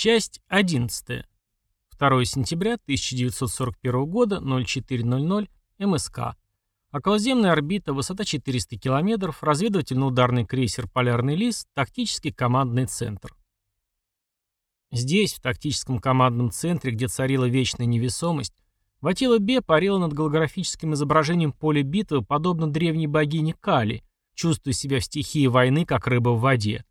Часть 11. 2 сентября 1941 года, 04.00, МСК. Околоземная орбита, высота 400 км, разведывательно-ударный крейсер «Полярный лис», тактический командный центр. Здесь, в тактическом командном центре, где царила вечная невесомость, Ватила Бе парила над голографическим изображением поля битвы, подобно древней богине Кали, чувствуя себя в стихии войны, как рыба в воде.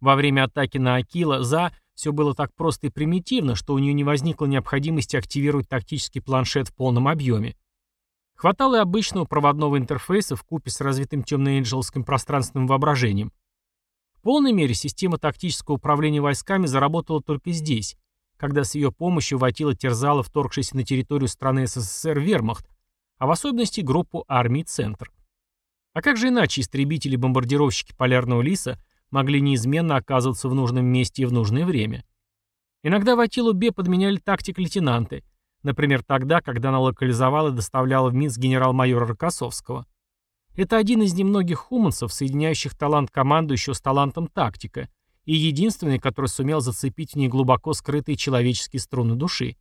Во время атаки на Акила За все было так просто и примитивно, что у нее не возникло необходимости активировать тактический планшет в полном объеме. Хватало и обычного проводного интерфейса в купе с развитым темно-энджелским пространственным воображением. В полной мере система тактического управления войсками заработала только здесь, когда с ее помощью Ватила терзала вторгшийся на территорию страны СССР вермахт, а в особенности группу армий «Центр». А как же иначе истребители-бомбардировщики Полярного Лиса могли неизменно оказываться в нужном месте и в нужное время. Иногда в Атилу Бе подменяли тактик-лейтенанты, например, тогда, когда она локализовала и доставляла в Минск генерал-майора Рокоссовского. Это один из немногих хуманцев, соединяющих талант командующего с талантом тактика, и единственный, который сумел зацепить в ней глубоко скрытые человеческие струны души.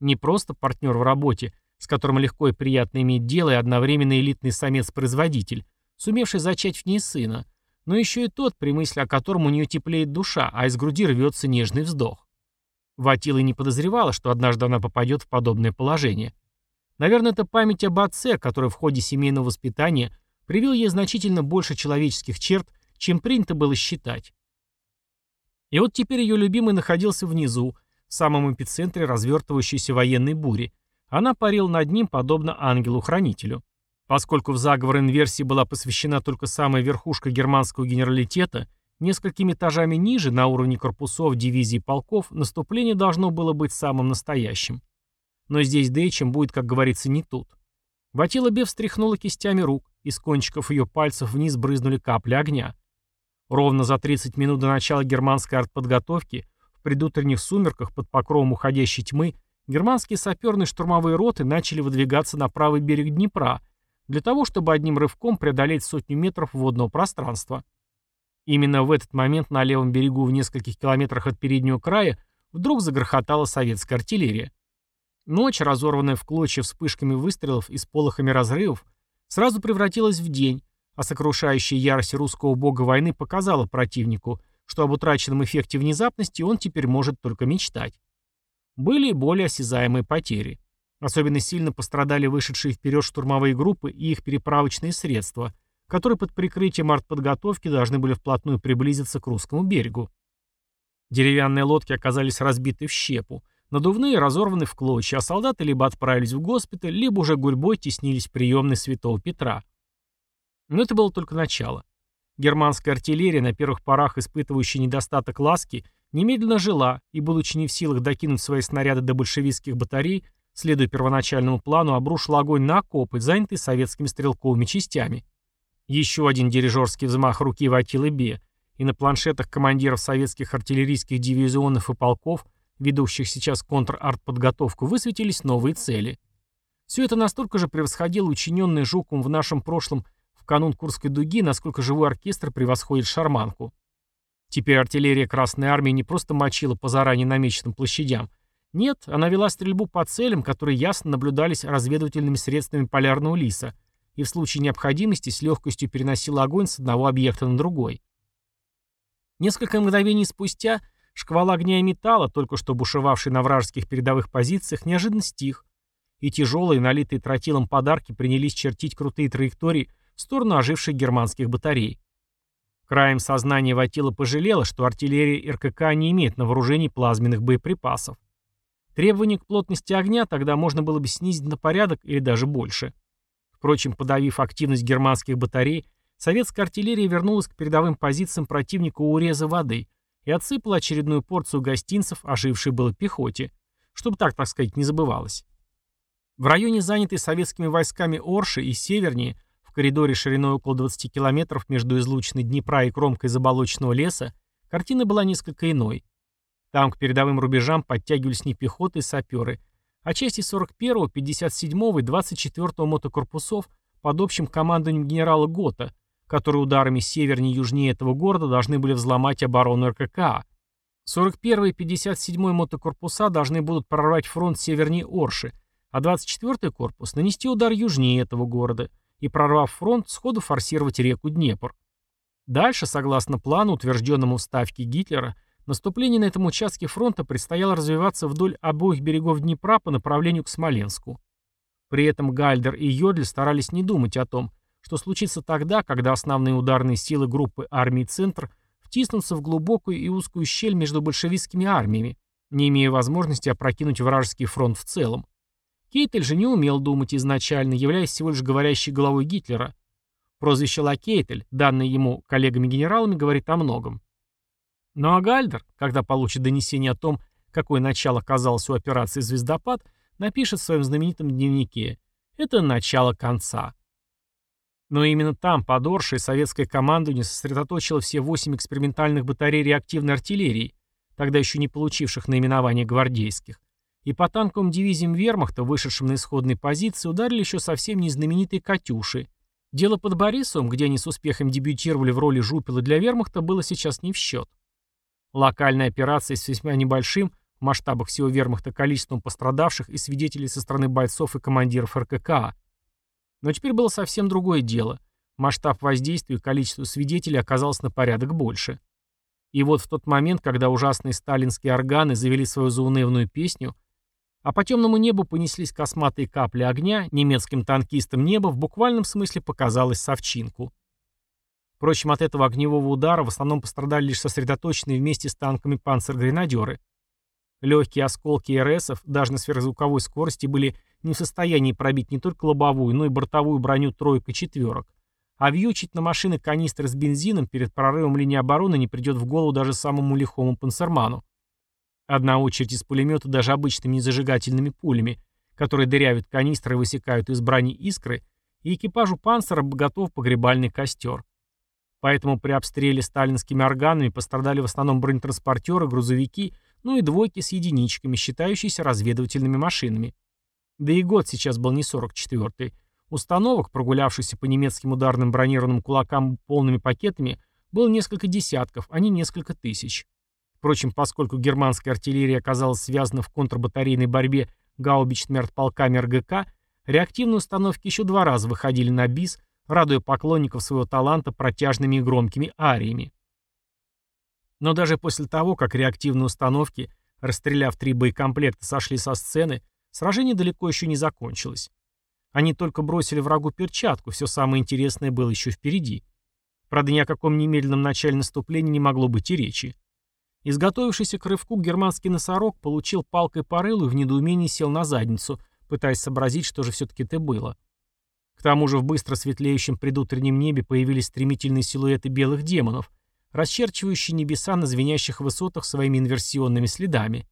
Не просто партнер в работе, с которым легко и приятно иметь дело, и одновременно элитный самец-производитель, сумевший зачать в ней сына, но еще и тот, при мысли о котором у нее теплеет душа, а из груди рвется нежный вздох. Ватила не подозревала, что однажды она попадет в подобное положение. Наверное, это память об отце, который в ходе семейного воспитания привил ей значительно больше человеческих черт, чем принято было считать. И вот теперь ее любимый находился внизу, в самом эпицентре развертывающейся военной бури. Она парила над ним, подобно ангелу-хранителю. Поскольку в заговор инверсии была посвящена только самая верхушка германского генералитета, несколькими этажами ниже, на уровне корпусов, дивизий полков, наступление должно было быть самым настоящим. Но здесь Дейчем будет, как говорится, не тут. Ватила Бев встряхнула кистями рук, из кончиков ее пальцев вниз брызнули капли огня. Ровно за 30 минут до начала германской артподготовки, в предутренних сумерках под покровом уходящей тьмы, германские саперные штурмовые роты начали выдвигаться на правый берег Днепра – для того, чтобы одним рывком преодолеть сотню метров водного пространства. Именно в этот момент на левом берегу в нескольких километрах от переднего края вдруг загрохотала советская артиллерия. Ночь, разорванная в клочья вспышками выстрелов и сполохами разрывов, сразу превратилась в день, а сокрушающая ярость русского бога войны показала противнику, что об утраченном эффекте внезапности он теперь может только мечтать. Были и более осязаемые потери. Особенно сильно пострадали вышедшие вперед штурмовые группы и их переправочные средства, которые под прикрытием артподготовки должны были вплотную приблизиться к русскому берегу. Деревянные лодки оказались разбиты в щепу, надувные разорваны в клочья, а солдаты либо отправились в госпиталь, либо уже гурьбой теснились в приемной Святого Петра. Но это было только начало. Германская артиллерия, на первых порах испытывающая недостаток ласки, немедленно жила и, будучи не в силах докинуть свои снаряды до большевистских батарей, следуя первоначальному плану, обрушил огонь на окопы, занятые советскими стрелковыми частями. Еще один дирижерский взмах руки Ватилы Бе, и на планшетах командиров советских артиллерийских дивизионов и полков, ведущих сейчас контр-артподготовку, высветились новые цели. Все это настолько же превосходило учиненное Жуком в нашем прошлом в канун Курской дуги, насколько живой оркестр превосходит шарманку. Теперь артиллерия Красной Армии не просто мочила по заранее намеченным площадям, нет, она вела стрельбу по целям, которые ясно наблюдались разведывательными средствами полярного лиса, и в случае необходимости с легкостью переносила огонь с одного объекта на другой. Несколько мгновений спустя шквал огня и металла, только что бушевавший на вражеских передовых позициях, неожиданно стих, и тяжелые, налитые тротилом подарки принялись чертить крутые траектории в сторону оживших германских батарей. Краем сознания Ватила пожалела, что артиллерия РКК не имеет на вооружении плазменных боеприпасов. Требования к плотности огня тогда можно было бы снизить на порядок или даже больше. Впрочем, подавив активность германских батарей, советская артиллерия вернулась к передовым позициям противника у уреза воды и отсыпала очередную порцию гостинцев, ожившей было пехоте, чтобы так, так сказать, не забывалось. В районе, занятой советскими войсками Орши и севернее, в коридоре шириной около 20 километров между излученной Днепра и кромкой заболоченного леса, картина была несколько иной. Там к передовым рубежам подтягивались не пехоты и саперы, а части 41-го, 57-го и 24-го мотокорпусов под общим командованием генерала Гота, которые ударами севернее и южнее этого города должны были взломать оборону РККА. 41 и 57 мотокорпуса должны будут прорвать фронт севернее Орши, а 24-й корпус нанести удар южнее этого города и, прорвав фронт, сходу форсировать реку Днепр. Дальше, согласно плану, утвержденному в Ставке Гитлера, наступление на этом участке фронта предстояло развиваться вдоль обоих берегов Днепра по направлению к Смоленску. При этом Гальдер и Йодль старались не думать о том, что случится тогда, когда основные ударные силы группы армий «Центр» втиснутся в глубокую и узкую щель между большевистскими армиями, не имея возможности опрокинуть вражеский фронт в целом. Кейтель же не умел думать изначально, являясь всего лишь говорящей головой Гитлера. Прозвище Лакейтель, данное ему коллегами-генералами, говорит о многом. Ну а Гальдер, когда получит донесение о том, какое начало оказалось у операции «Звездопад», напишет в своем знаменитом дневнике «Это начало конца». Но именно там, под Оршей, советское командование сосредоточило все восемь экспериментальных батарей реактивной артиллерии, тогда еще не получивших наименование гвардейских. И по танковым дивизиям вермахта, вышедшим на исходные позиции, ударили еще совсем не знаменитые «Катюши». Дело под Борисовым, где они с успехом дебютировали в роли жупела для вермахта, было сейчас не в счет. Локальная операция с весьма небольшим, в масштабах всего вермахта, количеством пострадавших и свидетелей со стороны бойцов и командиров РККА – но теперь было совсем другое дело. Масштаб воздействия и количество свидетелей оказалось на порядок больше. И вот в тот момент, когда ужасные сталинские органы завели свою заунывную песню, а по темному небу понеслись косматые капли огня, немецким танкистам небо в буквальном смысле показалось совчинку. Впрочем, от этого огневого удара в основном пострадали лишь сосредоточенные вместе с танками панцергренадеры. Легкие осколки РСов, даже на сверхзвуковой скорости, были не в состоянии пробить не только лобовую, но и бортовую броню троек и четверок. А вьючить на машины канистры с бензином перед прорывом линии обороны не придет в голову даже самому лихому панцерману. Одна очередь из пулемета даже обычными незажигательными пулями, которые дырявят канистры и высекают из брони искры, и экипажу панцера готов погребальный костер. Поэтому при обстреле сталинскими органами пострадали в основном бронетранспортеры, грузовики ну и двойки с единичками, считающиеся разведывательными машинами. Да и год сейчас был не 44-й. Установок, прогулявшихся по немецким ударным бронированным кулакам полными пакетами, было несколько десятков, а не несколько тысяч. Впрочем, поскольку германская артиллерия оказалась связана в контрбатарейной борьбе гаубичными артполками РГК, реактивные установки еще два раза выходили на бис, радуя поклонников своего таланта протяжными и громкими ариями. Но даже после того, как реактивные установки, расстреляв три боекомплекта, сошли со сцены, сражение далеко еще не закончилось. Они только бросили врагу перчатку, все самое интересное было еще впереди. Правда, ни о каком немедленном начале наступления не могло быть и речи. Изготовившийся к рывку германский носорог получил палкой по рылу и в недоумении сел на задницу, пытаясь сообразить, что же все-таки это было. К тому же в быстро светлеющем предутреннем небе появились стремительные силуэты белых демонов, расчерчивающие небеса на звенящих высотах своими инверсионными следами.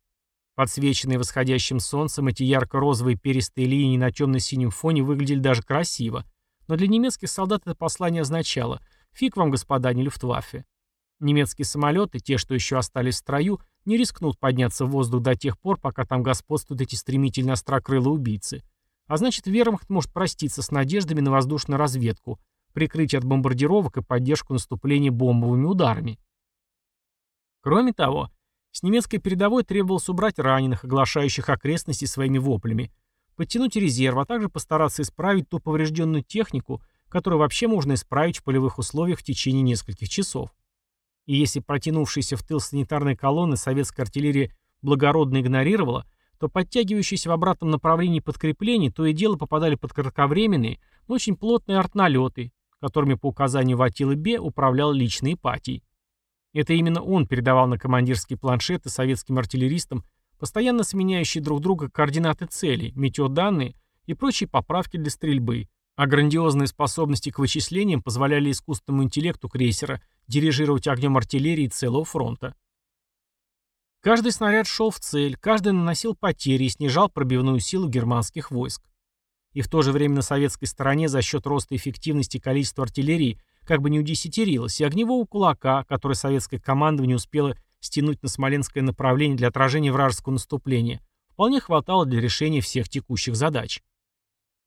Подсвеченные восходящим солнцем, эти ярко-розовые перистые линии на темно-синем фоне выглядели даже красиво, но для немецких солдат это послание означало «Фиг вам, господа, не люфтваффе». Немецкие самолеты, те, что еще остались в строю, не рискнут подняться в воздух до тех пор, пока там господствуют эти стремительно острокрылые убийцы. А значит, Вермахт может проститься с надеждами на воздушную разведку, прикрытие от бомбардировок и поддержку наступления бомбовыми ударами. Кроме того, с немецкой передовой требовалось убрать раненых, оглашающих окрестности своими воплями, подтянуть резерв, а также постараться исправить ту поврежденную технику, которую вообще можно исправить в полевых условиях в течение нескольких часов. И если протянувшиеся в тыл санитарной колонны советская артиллерия благородно игнорировала, то подтягивающиеся в обратном направлении подкрепления то и дело попадали под кратковременные, но очень плотные артналеты, которыми по указанию Ватилы Бе управлял лично Ипатий. Это именно он передавал на командирские планшеты советским артиллеристам постоянно сменяющие друг друга координаты целей, метеоданные и прочие поправки для стрельбы, а грандиозные способности к вычислениям позволяли искусственному интеллекту крейсера дирижировать огнем артиллерии целого фронта. Каждый снаряд шел в цель, каждый наносил потери и снижал пробивную силу германских войск. И в то же время на советской стороне за счет роста эффективности количества артиллерии как бы не удесятерилось, и огневого кулака, который советское командование успело стянуть на смоленское направление для отражения вражеского наступления, вполне хватало для решения всех текущих задач.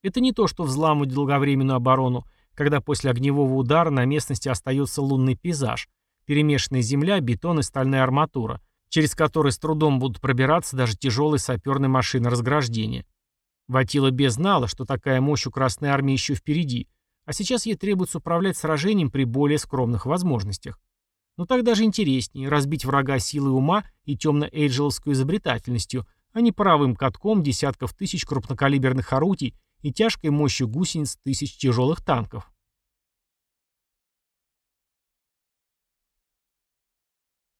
Это не то, что взламывать долговременную оборону, когда после огневого удара на местности остается лунный пейзаж, перемешанная земля, бетон и стальная арматура, через который с трудом будут пробираться даже тяжелые саперные машины разграждения. Ватила Бе знала, что такая мощь у Красной Армии еще впереди, а сейчас ей требуется управлять сражением при более скромных возможностях. Но так даже интереснее разбить врага силой ума и темно-эйджеловской изобретательностью, а не паровым катком десятков тысяч крупнокалиберных орудий и тяжкой мощью гусениц тысяч тяжелых танков.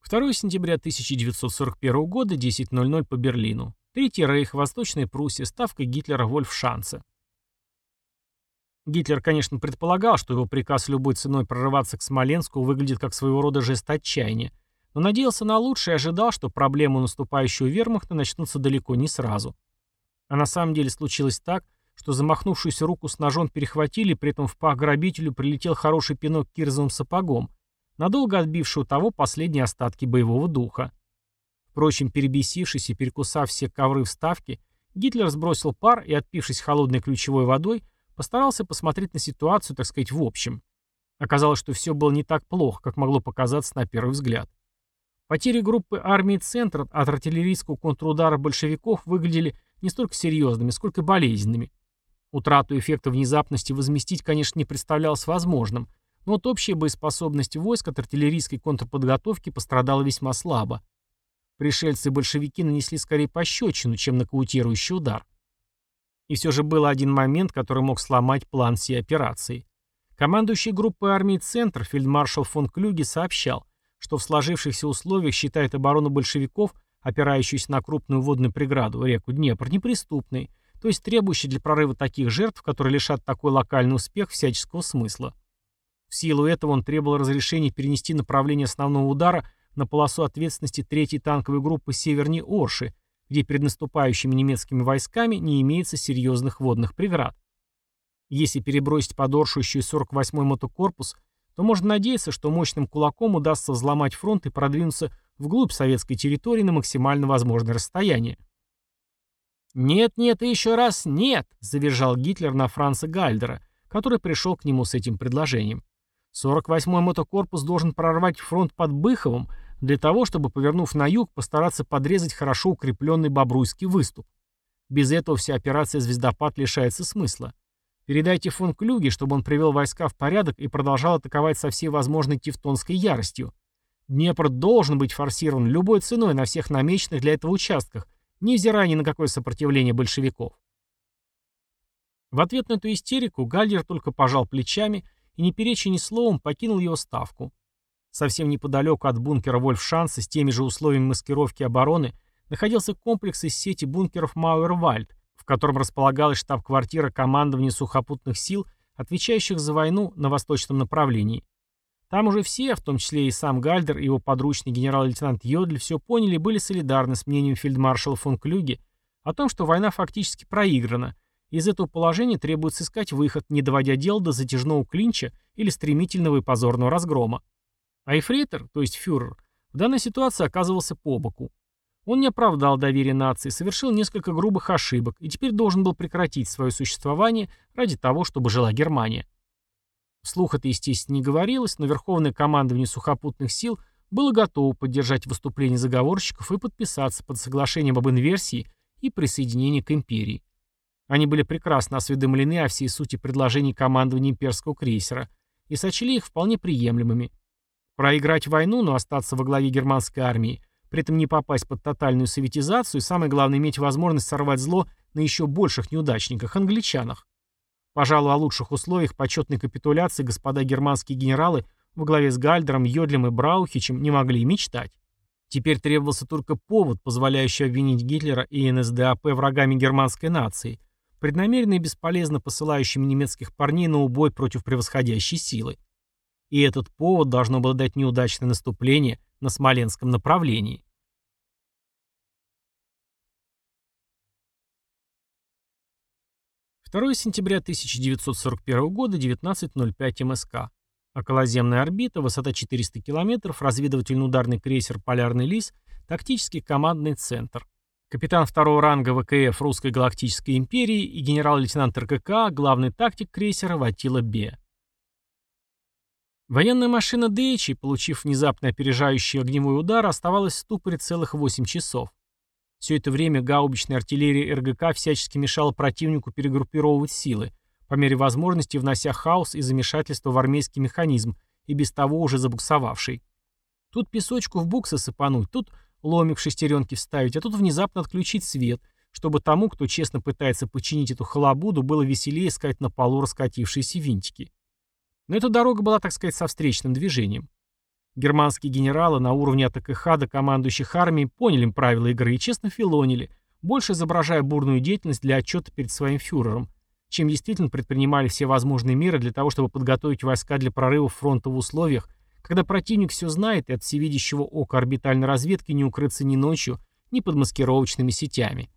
2 сентября 1941 года, 10.00 по Берлину. Третий рейх, Восточная Пруссия, ставка Гитлера Вольфшанце. Гитлер, конечно, предполагал, что его приказ любой ценой прорываться к Смоленску выглядит как своего рода жест отчаяния, но надеялся на лучшее и ожидал, что проблемы наступающего вермахта начнутся далеко не сразу. А на самом деле случилось так, что замахнувшуюся руку с ножом перехватили, при этом в пах грабителю прилетел хороший пинок кирзовым сапогом, надолго отбивший у того последние остатки боевого духа. Впрочем, перебесившись и перекусав все ковры вставки, Гитлер сбросил пар и, отпившись холодной ключевой водой, постарался посмотреть на ситуацию, так сказать, в общем. Оказалось, что все было не так плохо, как могло показаться на первый взгляд. Потери группы армии «Центр» от артиллерийского контрудара большевиков выглядели не столько серьезными, сколько болезненными. Утрату эффекта внезапности возместить, конечно, не представлялось возможным, но вот общая боеспособность войск от артиллерийской контрподготовки пострадала весьма слабо. Пришельцы-большевики нанесли скорее пощечину, чем нокаутирующий удар. И все же был один момент, который мог сломать план всей операции. Командующий группой армии «Центр» фельдмаршал фон Клюге сообщал, что в сложившихся условиях считает оборону большевиков, опирающуюся на крупную водную преграду, реку Днепр, неприступной, то есть требующей для прорыва таких жертв, которые лишат такой локальный успех всяческого смысла. Силу этого он требовал разрешения перенести направление основного удара на полосу ответственности 3-й танковой группы севернее Орши, где перед наступающими немецкими войсками не имеется серьезных водных преград. Если перебросить под Оршу еще и 48-й мотокорпус, то можно надеяться, что мощным кулаком удастся взломать фронт и продвинуться вглубь советской территории на максимально возможное расстояние. «Нет, нет и еще раз нет!» – завержал Гитлер на Франца Гальдера, который пришел к нему с этим предложением. 48-й мотокорпус должен прорвать фронт под Быховым для того, чтобы, повернув на юг, постараться подрезать хорошо укрепленный Бобруйский выступ. Без этого вся операция «Звездопад» лишается смысла. Передайте фон Клюге, чтобы он привел войска в порядок и продолжал атаковать со всей возможной тевтонской яростью. Днепр должен быть форсирован любой ценой на всех намеченных для этого участках, невзирая ни на какое сопротивление большевиков. В ответ на эту истерику Гальдер только пожал плечами и, не перечи ни словом, покинул его ставку. Совсем неподалеку от бункера Вольфшанса с теми же условиями маскировки обороны находился комплекс из сети бункеров Мауэрвальд, в котором располагалась штаб-квартира командования сухопутных сил, отвечающих за войну на восточном направлении. Там уже все, в том числе и сам Гальдер и его подручный генерал-лейтенант Йодль, все поняли и были солидарны с мнением фельдмаршала фон Клюге о том, что война фактически проиграна, из этого положения требуется искать выход, не доводя дело до затяжного клинча или стремительного и позорного разгрома. А эфрейтор, то есть фюрер, в данной ситуации оказывался по боку. Он не оправдал доверие нации, совершил несколько грубых ошибок и теперь должен был прекратить свое существование ради того, чтобы жила Германия. Вслух это, естественно, не говорилось, но Верховное командование сухопутных сил было готово поддержать выступление заговорщиков и подписаться под соглашением об инверсии и присоединении к империи. Они были прекрасно осведомлены о всей сути предложений командования имперского крейсера и сочли их вполне приемлемыми – Проиграть войну, но остаться во главе германской армии, при этом не попасть под тотальную советизацию и, самое главное, иметь возможность сорвать зло на еще больших неудачниках, англичанах. Пожалуй, о лучших условиях почетной капитуляции господа германские генералы во главе с Гальдером, Йодлем и Браухичем не могли и мечтать. Теперь требовался только повод, позволяющий обвинить Гитлера и НСДАП врагами германской нации, преднамеренно и бесполезно посылающими немецких парней на убой против превосходящей силы и этот повод должно было дать неудачное наступление на Смоленском направлении. Второе сентября 1941 года, 19.05 МСК. Околоземная орбита, высота 400 км, разведывательно-ударный крейсер «Полярный лис», тактический командный центр. Капитан второго ранга ВКФ Русской Галактической империи и генерал-лейтенант РКК, главный тактик крейсера Ватила Бе. Военная машина Дейчи, получив внезапно опережающий огневой удар, оставалась в ступоре целых 8 часов. Все это время гаубичная артиллерия РГК всячески мешала противнику перегруппировывать силы, по мере возможности внося хаос и замешательство в армейский механизм, и без того уже забуксовавший. Тут песочку в буксы сыпануть, тут ломик в шестеренки вставить, а тут внезапно отключить свет, чтобы тому, кто честно пытается починить эту халабуду, было веселее искать на полу раскатившиеся винтики. Но эта дорога была, так сказать, со встречным движением. Германские генералы на уровне от АКХ до командующих армией поняли правила игры и честно филонили, больше изображая бурную деятельность для отчета перед своим фюрером, чем действительно предпринимали все возможные меры для того, чтобы подготовить войска для прорыва фронта в условиях, когда противник все знает и от всевидящего ока орбитальной разведки не укрыться ни ночью, ни под маскировочными сетями.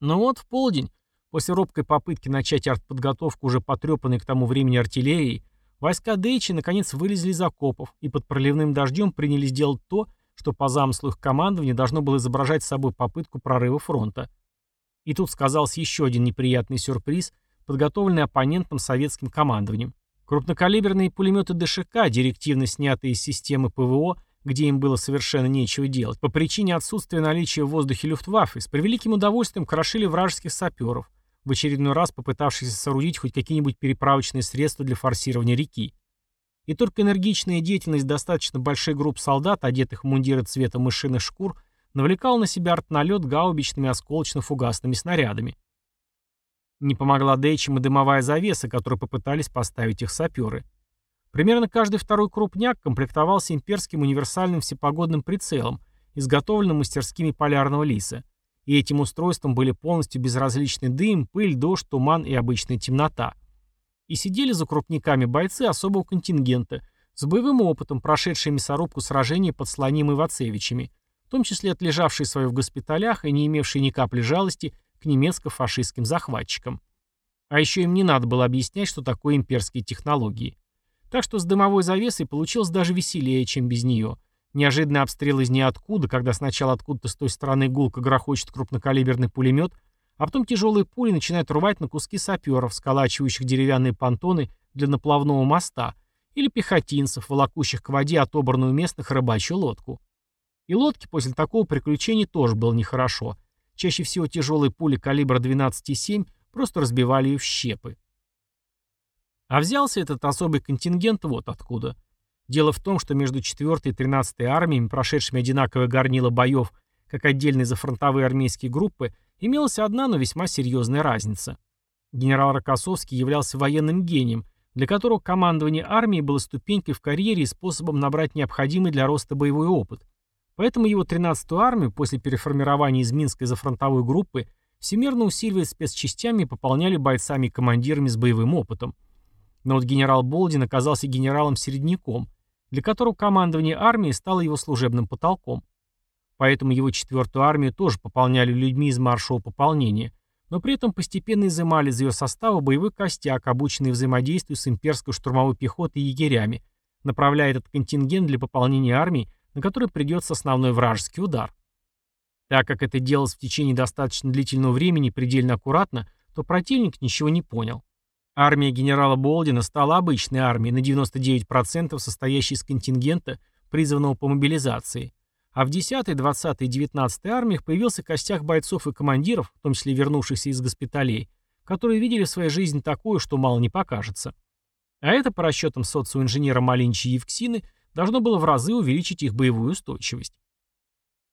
Но вот в полдень После робкой попытки начать артподготовку уже потрепанной к тому времени артиллерии, войска Дейчи наконец вылезли из окопов и под проливным дождем принялись делать то, что по замыслу их командования должно было изображать собой попытку прорыва фронта. И тут сказался еще один неприятный сюрприз, подготовленный оппонентом советским командованием. Крупнокалиберные пулеметы ДШК, директивно снятые из системы ПВО, где им было совершенно нечего делать, по причине отсутствия наличия в воздухе люфтваффе, с превеликим удовольствием крошили вражеских саперов, в очередной раз попытавшийся соорудить хоть какие-нибудь переправочные средства для форсирования реки. И только энергичная деятельность достаточно большой групп солдат, одетых в мундиры цвета мышиных шкур, навлекала на себя артналет гаубичными осколочно-фугасными снарядами. Не помогла Дейчим и дымовая завеса, которую попытались поставить их саперы. Примерно каждый второй крупняк комплектовался имперским универсальным всепогодным прицелом, изготовленным мастерскими полярного лиса – и этим устройством были полностью безразличны дым, пыль, дождь, туман и обычная темнота. И сидели за крупниками бойцы особого контингента, с боевым опытом, прошедшие мясорубку сражений под Слоним и Вацевичами, в том числе отлежавшие свои в госпиталях и не имевшие ни капли жалости к немецко-фашистским захватчикам. А еще им не надо было объяснять, что такое имперские технологии. Так что с дымовой завесой получилось даже веселее, чем без нее – Неожиданный обстрел из ниоткуда, когда сначала откуда-то с той стороны гулко грохочет крупнокалиберный пулемет, а потом тяжелые пули начинают рвать на куски саперов, сколачивающих деревянные понтоны для наплавного моста, или пехотинцев, волокущих к воде отобранную местных рыбачью лодку. И лодке после такого приключения тоже было нехорошо. Чаще всего тяжелые пули калибра 12,7 просто разбивали ее в щепы. А взялся этот особый контингент вот откуда. Дело в том, что между 4 и 13 армиями, прошедшими одинаковое горнило боев, как отдельные зафронтовые армейские группы, имелась одна, но весьма серьезная разница. Генерал Рокоссовский являлся военным гением, для которого командование армией было ступенькой в карьере и способом набрать необходимый для роста боевой опыт. Поэтому его 13-ю армию после переформирования из Минской зафронтовой группы всемирно усиливали спецчастями и пополняли бойцами и командирами с боевым опытом. Но вот генерал Болдин оказался генералом-середняком, для которого командование армии стало его служебным потолком. Поэтому его четвертую армию тоже пополняли людьми из маршевого пополнения, но при этом постепенно изымали из ее состава боевой костяк, обученный взаимодействию с имперской штурмовой пехотой и егерями, направляя этот контингент для пополнения армии, на который придется основной вражеский удар. Так как это делалось в течение достаточно длительного времени предельно аккуратно, то противник ничего не понял. Армия генерала Болдина стала обычной армией, на 99% состоящей из контингента, призванного по мобилизации. А в 10-й, 20-й и 19-й армиях появился костяк бойцов и командиров, в том числе вернувшихся из госпиталей, которые видели в своей жизни такое, что мало не покажется. А это, по расчетам социоинженера Малинчи Евксины, должно было в разы увеличить их боевую устойчивость.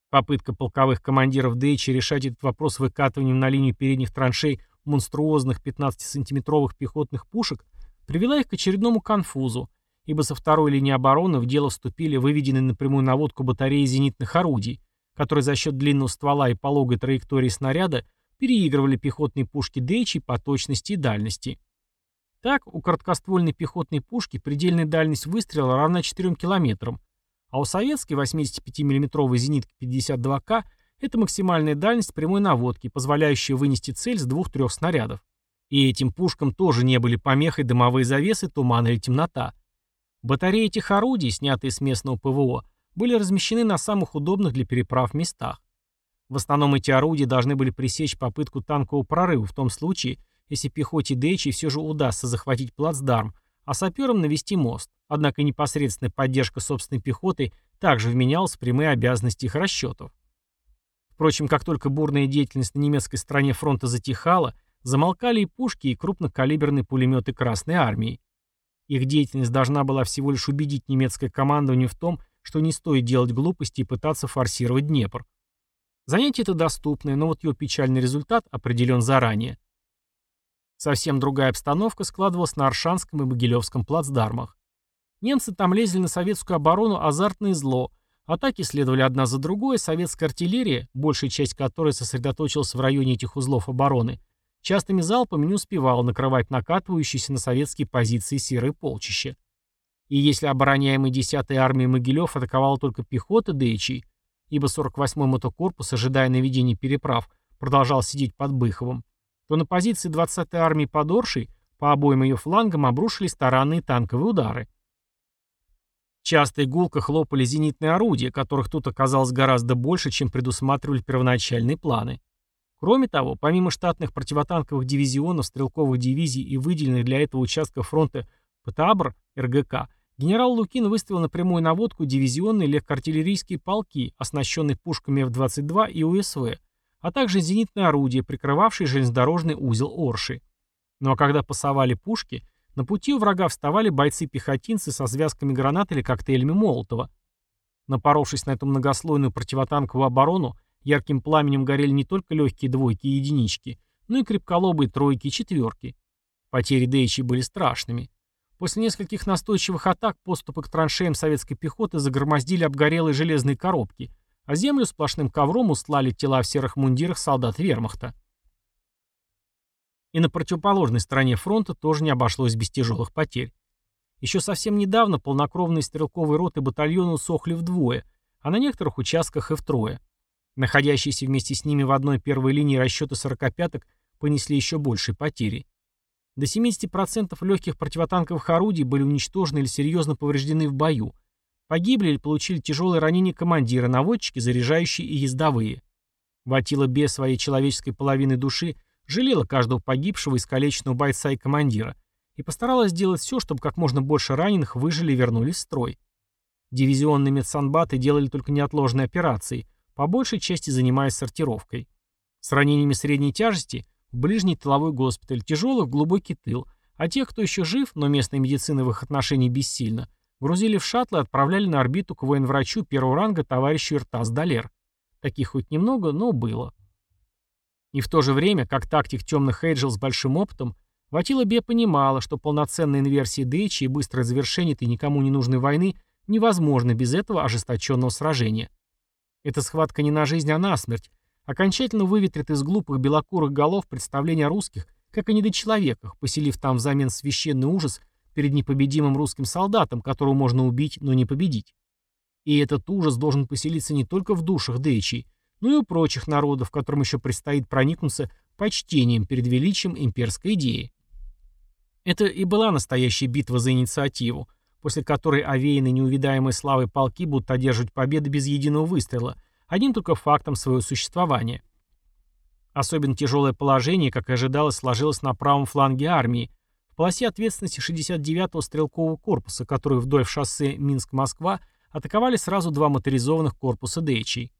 Попытка полковых командиров Дейчи решать этот вопрос выкатыванием на линию передних траншей монструозных 15-сантиметровых пехотных пушек привела их к очередному конфузу, ибо со второй линии обороны в дело вступили выведенные напрямую наводку батареи зенитных орудий, которые за счет длинного ствола и пологой траектории снаряда переигрывали пехотные пушки Дейчи по точности и дальности. Так, у короткоствольной пехотной пушки предельная дальность выстрела равна 4 километрам, а у советской 85 миллиметровой зенитки 52К это максимальная дальность прямой наводки, позволяющая вынести цель с двух-трех снарядов. И этим пушкам тоже не были помехой дымовые завесы, туман или темнота. Батареи этих орудий, снятые с местного ПВО, были размещены на самых удобных для переправ местах. В основном эти орудия должны были пресечь попытку танкового прорыва в том случае, если пехоте Дэчи все же удастся захватить плацдарм, а саперам навести мост. Однако непосредственная поддержка собственной пехоты также вменялась в прямые обязанности их расчетов. Впрочем, как только бурная деятельность на немецкой стороне фронта затихала, замолкали и пушки, и крупнокалиберные пулеметы Красной Армии. Их деятельность должна была всего лишь убедить немецкое командование в том, что не стоит делать глупости и пытаться форсировать Днепр. Занятие это доступное, но вот его печальный результат определен заранее. Совсем другая обстановка складывалась на Аршанском и Могилевском плацдармах. Немцы там лезли на советскую оборону азартно и зло. Атаки следовали одна за другой, советская артиллерия, большая часть которой сосредоточилась в районе этих узлов обороны, частыми залпами не успевала накрывать накатывающиеся на советские позиции серые полчища. И если обороняемый 10-й армией Могилев атаковала только пехота Дэичи, ибо 48-й мотокорпус, ожидая наведения переправ, продолжал сидеть под Быховым, то на позиции 20-й армии Подоршей по обоим ее флангам обрушились таранные танковые удары. Часто и гулко хлопали зенитные орудия, которых тут оказалось гораздо больше, чем предусматривали первоначальные планы. Кроме того, помимо штатных противотанковых дивизионов, стрелковых дивизий и выделенных для этого участка фронта ПТАБР, РГК, генерал Лукин выставил на прямую наводку дивизионные легкоартиллерийские полки, оснащенные пушками F-22 и УСВ, а также зенитные орудия, прикрывавшие железнодорожный узел Орши. Ну а когда пасовали пушки, на пути у врага вставали бойцы-пехотинцы со связками гранат или коктейлями Молотова. Напоровшись на эту многослойную противотанковую оборону, ярким пламенем горели не только легкие двойки и единички, но и крепколобые тройки и четверки. Потери Дейчи были страшными. После нескольких настойчивых атак поступы к траншеям советской пехоты загромоздили обгорелые железные коробки – а землю сплошным ковром услали тела в серых мундирах солдат вермахта. И на противоположной стороне фронта тоже не обошлось без тяжелых потерь. Еще совсем недавно полнокровные стрелковые роты батальона усохли вдвое, а на некоторых участках и втрое. Находящиеся вместе с ними в одной первой линии расчета сорокопяток понесли еще большие потери. До 70% легких противотанковых орудий были уничтожены или серьезно повреждены в бою, Погибли или получили тяжелые ранения командиры, наводчики, заряжающие и ездовые. Ватила без своей человеческой половины души жалела каждого погибшего, искалеченного бойца и командира и постаралась сделать все, чтобы как можно больше раненых выжили и вернулись в строй. Дивизионные медсанбаты делали только неотложные операции, по большей части занимаясь сортировкой. С ранениями средней тяжести в ближний тыловой госпиталь, тяжелых в глубокий тыл, а тех, кто еще жив, но местная медицина в их отношении бессильна, Грузили в шаттлы и отправляли на орбиту к военврачу первого ранга товарищу Иртас Далер. Таких хоть немного, но было. И в то же время, как тактик темных Эйджел с большим опытом, Ватила Бе понимала, что полноценная инверсия Дэйчи и быстрое завершение этой никому не нужной войны невозможно без этого ожесточенного сражения. Эта схватка не на жизнь, а на смерть, окончательно выветрит из глупых белокурых голов представления русских, как о недочеловеках, поселив там взамен священный ужас перед непобедимым русским солдатом, которого можно убить, но не победить. И этот ужас должен поселиться не только в душах Дэйчей, но и у прочих народов, которым еще предстоит проникнуться почтением перед величием имперской идеи. Это и была настоящая битва за инициативу, после которой овеянные неувидаемой славой полки будут одерживать победы без единого выстрела, одним только фактом своего существования. Особенно тяжелое положение, как и ожидалось, сложилось на правом фланге армии, полосе ответственности 69-го стрелкового корпуса, который вдоль шоссе Минск-Москва атаковали сразу два моторизованных корпуса Дэйчей.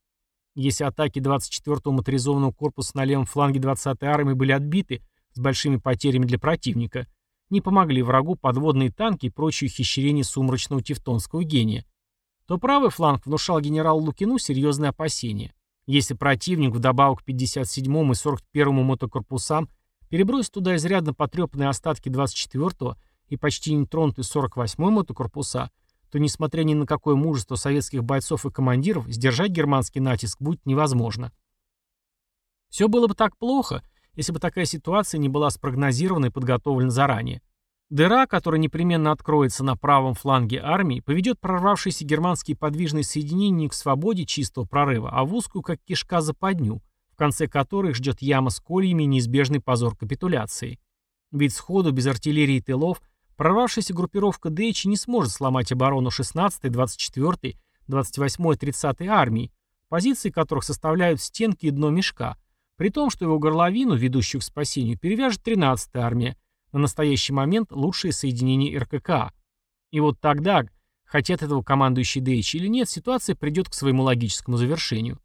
Если атаки 24-го моторизованного корпуса на левом фланге 20-й армии были отбиты с большими потерями для противника, не помогли врагу подводные танки и прочие ухищрения сумрачного тевтонского гения, то правый фланг внушал генералу Лукину серьезные опасения. Если противник вдобавок к 57-му и 41-му мотокорпусам Перебросить туда изрядно потрепанные остатки 24-го и почти нетронутые 48-й мотокорпуса, то, несмотря ни на какое мужество советских бойцов и командиров, сдержать германский натиск будет невозможно. Все было бы так плохо, если бы такая ситуация не была спрогнозирована и подготовлена заранее. Дыра, которая непременно откроется на правом фланге армии, поведет прорвавшиеся германские подвижные соединения не к свободе чистого прорыва, а в узкую, как кишка, западню, в конце которых ждет яма с кольями и неизбежный позор капитуляции. Ведь сходу, без артиллерии и тылов, прорвавшаяся группировка Дейчи не сможет сломать оборону 16-й, 24-й, 28-й, 30-й армии, позиции которых составляют стенки и дно мешка, при том, что его горловину, ведущую к спасению, перевяжет 13-я армия, на настоящий момент лучшее соединение РККА. И вот тогда, хотят этого командующий Дейч или нет, ситуация придет к своему логическому завершению.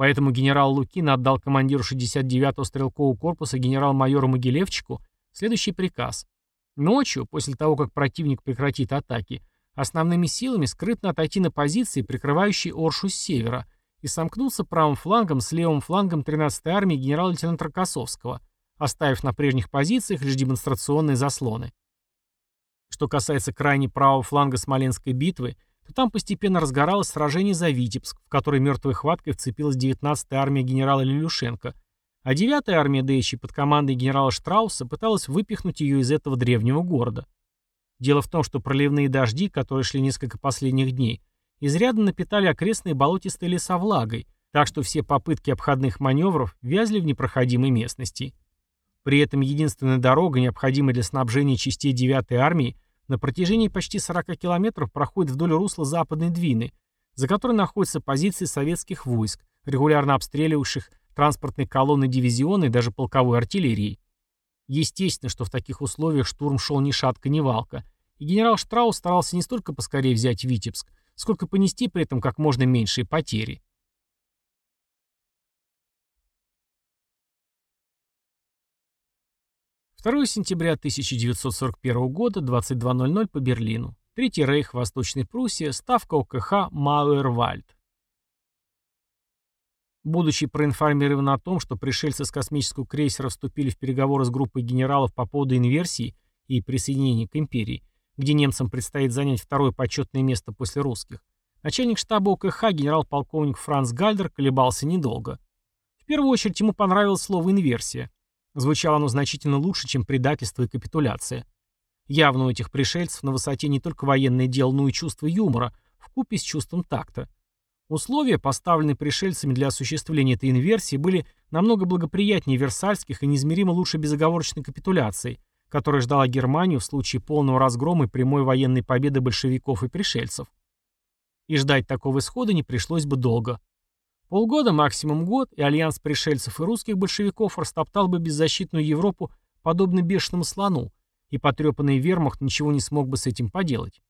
Поэтому генерал Лукин отдал командиру 69-го стрелкового корпуса генерал-майору Могилевчику следующий приказ. Ночью, после того, как противник прекратит атаки, основными силами скрытно отойти на позиции, прикрывающие Оршу с севера, и сомкнуться правым флангом с левым флангом 13-й армии генерала-лейтенанта Рокоссовского, оставив на прежних позициях лишь демонстрационные заслоны. Что касается крайне правого фланга Смоленской битвы, там постепенно разгоралось сражение за Витебск, в которое мертвой хваткой вцепилась 19-я армия генерала Лилюшенко, а 9-я армия Дэйчи под командой генерала Штрауса пыталась выпихнуть ее из этого древнего города. Дело в том, что проливные дожди, которые шли несколько последних дней, изрядно напитали окрестные болотистые леса влагой, так что все попытки обходных маневров вязли в непроходимой местности. При этом единственная дорога, необходимая для снабжения частей 9-й армии, на протяжении почти 40 километров проходит вдоль русла Западной Двины, за которой находятся позиции советских войск, регулярно обстреливавших транспортные колонны дивизиона и даже полковой артиллерии. Естественно, что в таких условиях штурм шел ни шатка, ни валка, и генерал Штраус старался не столько поскорее взять Витебск, сколько понести при этом как можно меньшие потери. 2 сентября 1941 года, 22.00 по Берлину. Третий рейх Восточной Пруссии, ставка ОКХ Мауэрвальд. Будучи проинформирован о том, что пришельцы с космического крейсера вступили в переговоры с группой генералов по поводу инверсии и присоединения к империи, где немцам предстоит занять второе почетное место после русских, начальник штаба ОКХ генерал-полковник Франц Гальдер колебался недолго. В первую очередь ему понравилось слово «инверсия», Звучало оно значительно лучше, чем предательство и капитуляция. Явно у этих пришельцев на высоте не только военное дело, но и чувство юмора, вкупе с чувством такта. Условия, поставленные пришельцами для осуществления этой инверсии, были намного благоприятнее версальских и неизмеримо лучше безоговорочной капитуляции, которая ждала Германию в случае полного разгрома и прямой военной победы большевиков и пришельцев. И ждать такого исхода не пришлось бы долго. Полгода, максимум год, и альянс пришельцев и русских большевиков растоптал бы беззащитную Европу подобно бешеному слону, и потрепанный вермахт ничего не смог бы с этим поделать.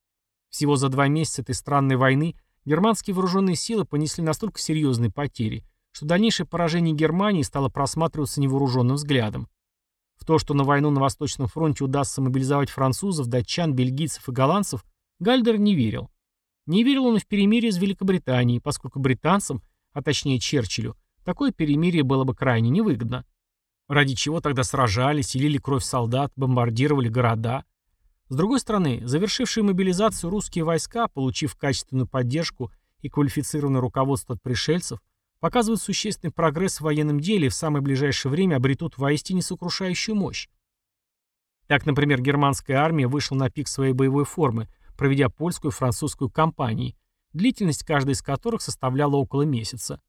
Всего за два месяца этой странной войны германские вооруженные силы понесли настолько серьезные потери, что дальнейшее поражение Германии стало просматриваться невооруженным взглядом. В то, что на войну на Восточном фронте удастся мобилизовать французов, датчан, бельгийцев и голландцев, Гальдер не верил. Не верил он и в перемирие с Великобританией, поскольку британцам а точнее Черчиллю, такое перемирие было бы крайне невыгодно. Ради чего тогда сражались, лили кровь солдат, бомбардировали города. С другой стороны, завершившие мобилизацию русские войска, получив качественную поддержку и квалифицированное руководство от пришельцев, показывают существенный прогресс в военном деле и в самое ближайшее время обретут воистине сокрушающую мощь. Так, например, германская армия вышла на пик своей боевой формы, проведя польскую и французскую кампании, длительность каждой из которых составляла около месяца.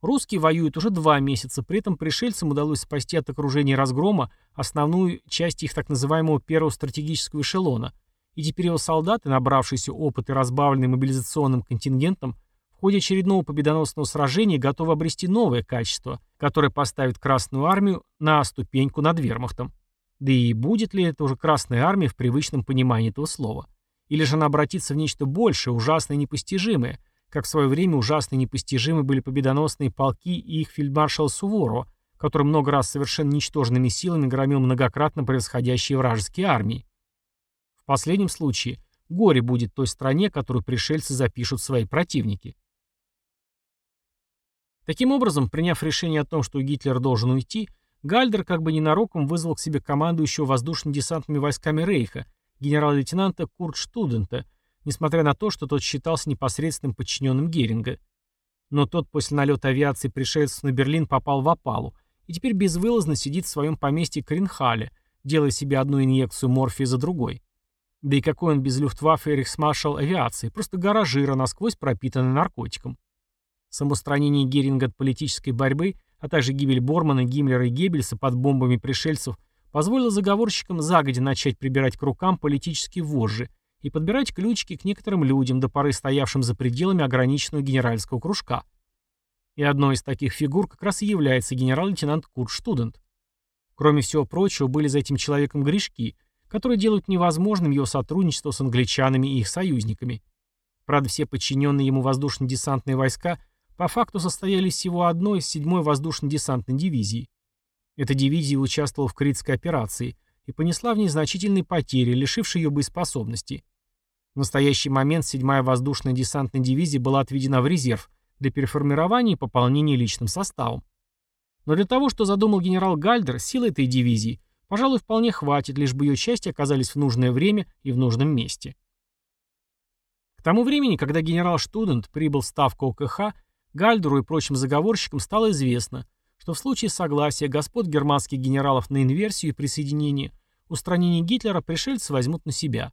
Русские воюют уже два месяца, при этом пришельцам удалось спасти от окружения разгрома основную часть их так называемого первого стратегического эшелона, и теперь его солдаты, набравшиеся опыт и разбавленные мобилизационным контингентом, в ходе очередного победоносного сражения готовы обрести новое качество, которое поставит Красную Армию на ступеньку над вермахтом. Да и будет ли это уже Красная Армия в привычном понимании этого слова? Или же она обратится в нечто большее, ужасное и непостижимое, как в свое время ужасные и непостижимы были победоносные полки и их фельдмаршал Суворова, который много раз совершенно ничтожными силами громил многократно превосходящие вражеские армии. В последнем случае горе будет той стране, которую пришельцы запишут свои противники. Таким образом, приняв решение о том, что Гитлер должен уйти, Гальдер как бы ненароком вызвал к себе командующего воздушно-десантными войсками Рейха генерал-лейтенанта Курт Штудента, несмотря на то, что тот считался непосредственным подчиненным Геринга. Но тот после налета авиации пришельцев на Берлин попал в опалу и теперь безвылазно сидит в своем поместье Кринхале, делая себе одну инъекцию морфия за другой. Да и какой он без люфтваффе и рейхсмаршал авиации, просто гора жира, насквозь пропитанный наркотиком. Самоустранение Геринга от политической борьбы, а также гибель Бормана, Гиммлера и Геббельса под бомбами пришельцев – позволил заговорщикам загодя начать прибирать к рукам политические вожжи и подбирать ключики к некоторым людям, до поры стоявшим за пределами ограниченного генеральского кружка. И одной из таких фигур как раз и является генерал-лейтенант Курт Штудент. Кроме всего прочего, были за этим человеком грешки, которые делают невозможным его сотрудничество с англичанами и их союзниками. Правда, все подчиненные ему воздушно-десантные войска по факту состояли всего одной из 7-й воздушно-десантной дивизии. Эта дивизия участвовала в Критской операции и понесла в ней значительные потери, лишившие ее боеспособности. В настоящий момент 7-я воздушная десантная дивизия была отведена в резерв для переформирования и пополнения личным составом. Но для того, что задумал генерал Гальдер, силы этой дивизии, пожалуй, вполне хватит, лишь бы ее части оказались в нужное время и в нужном месте. К тому времени, когда генерал Штудент прибыл в ставку ОКХ, Гальдеру и прочим заговорщикам стало известно, что в случае согласия господ германских генералов на инверсию и присоединение, устранение Гитлера пришельцы возьмут на себя.